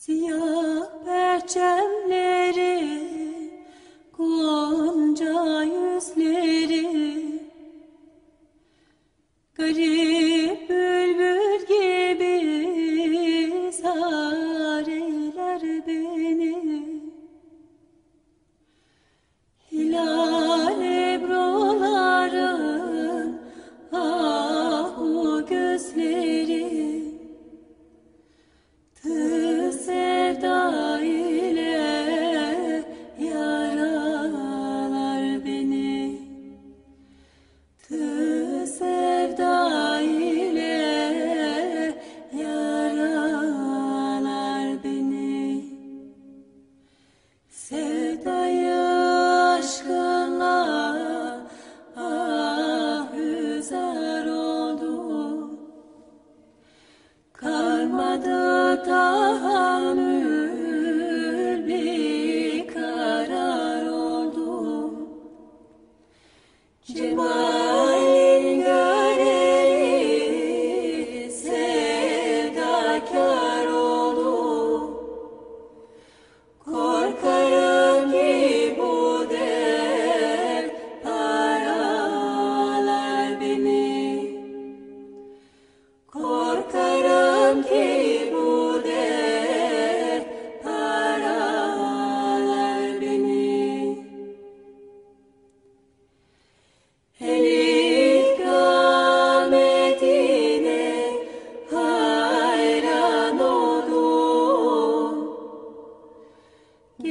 See you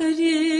करे